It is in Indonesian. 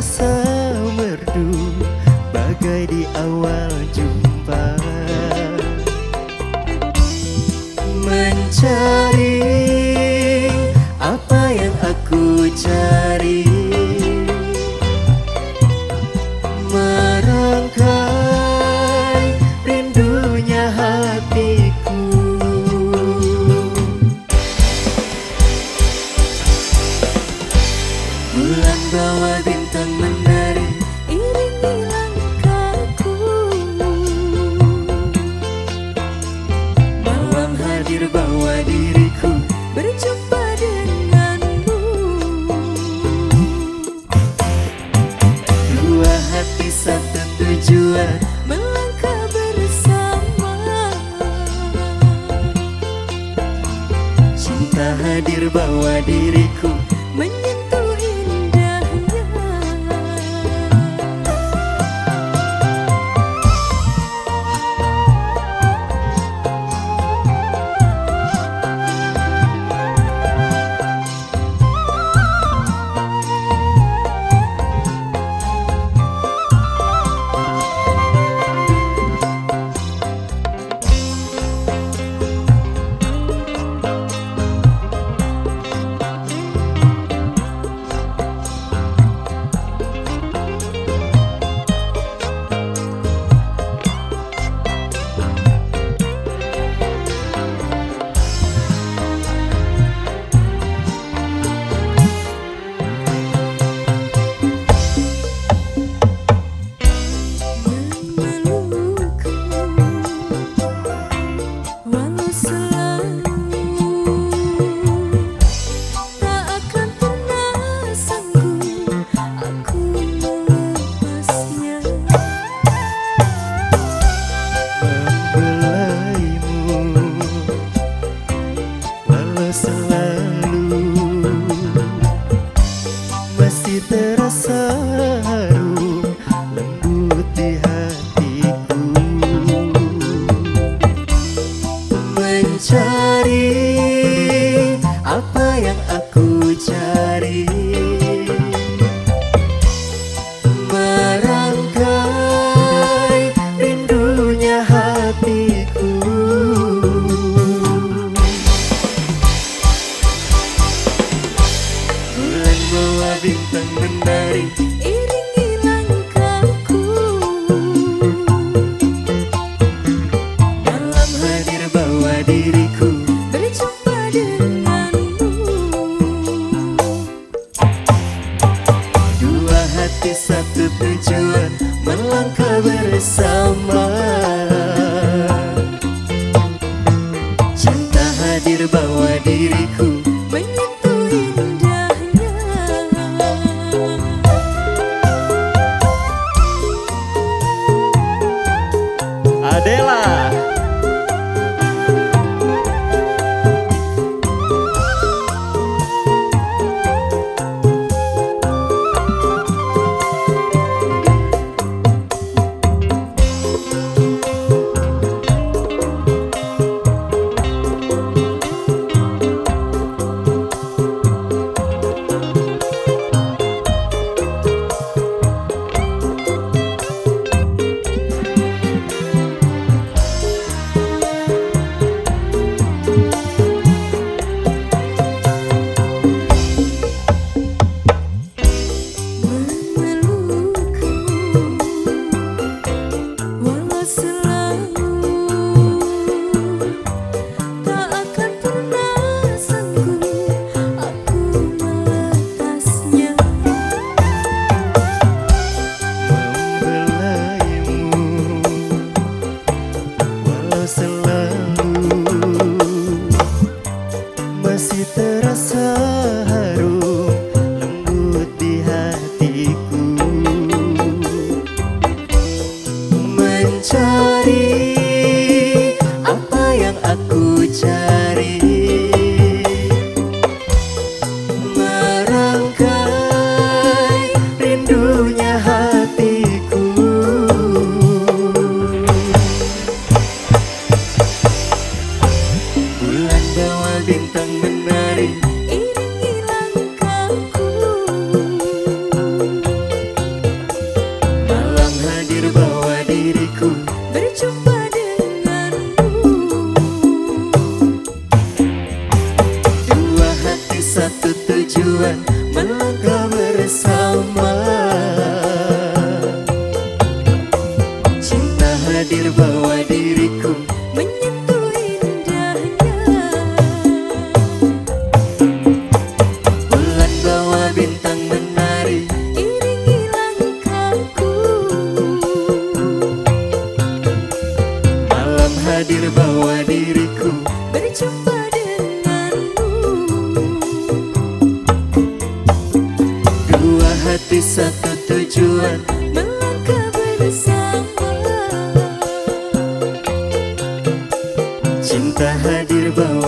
rasa merdu Bagai di awal jumpa. Mencari apa yang aku cari. Bulan bawa bintang menang. selalu. Masih terasa harum lembut di hatiku. Mencari Dela. lá? từ trường mình Tapi satu tujuan Melangkah bersama. Cinta hadir bawa